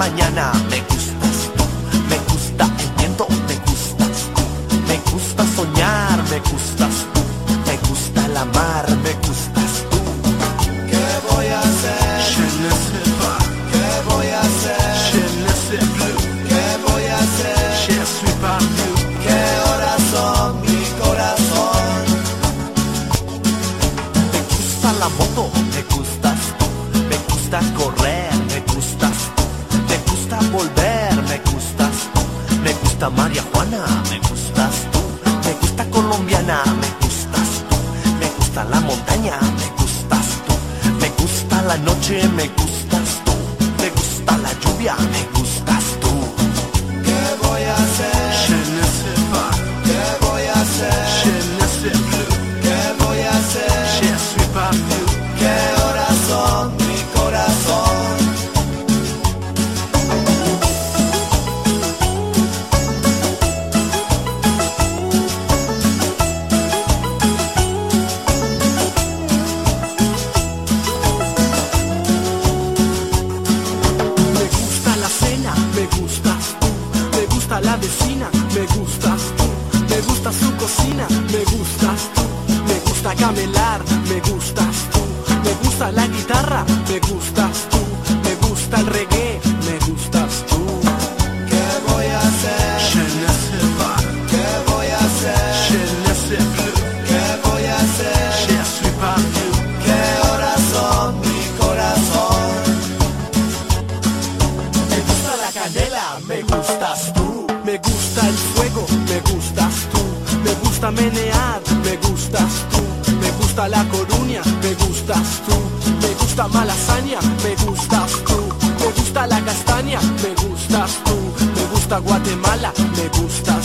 colombiana, me gustas tú. Me gusta el viento, me gustas tú. Me gusta soñar, me gustas tú. Me gusta el amar, me gustas tú. ¿Qué voy a hacer? Je ne sais pas. ¿Qué voy a hacer? Je ne sais plus. ¿Qué voy a hacer? Je suis parti. ¿Qué horas son, mi corazón? Me gusta la moto, me gustas tú. Me gusta correr, me gustas tú. Me gusta volver, me gustas tú. Me gusta María Juana, me gustas tú. Me gusta colombiana, me gustas tú. Me gusta la montaña, me gustas tú. Me gusta la noche, me gustas tú. Me gusta la lluvia, me gustas me gustas tú. Me gusta el reggae, me gustas tú. ¿Qué voy a hacer? Je ne sais pas. ¿Qué voy a hacer? Je ne sais plus. ¿Qué voy a hacer? Je suis parti. ¿Qué horas son, mi corazón? Me gusta la candela, me gustas tú. Me gusta el fuego, me gustas tú. Me gusta menear, me gustas tú. Me gusta la coruña, gusta malasaña, me gustas tú. Me gusta la castaña, me gustas tú. Me gusta Guatemala, me gustas